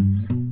Mm-hmm.